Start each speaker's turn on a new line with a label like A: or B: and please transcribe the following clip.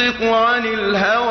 A: ينطق عن الهوى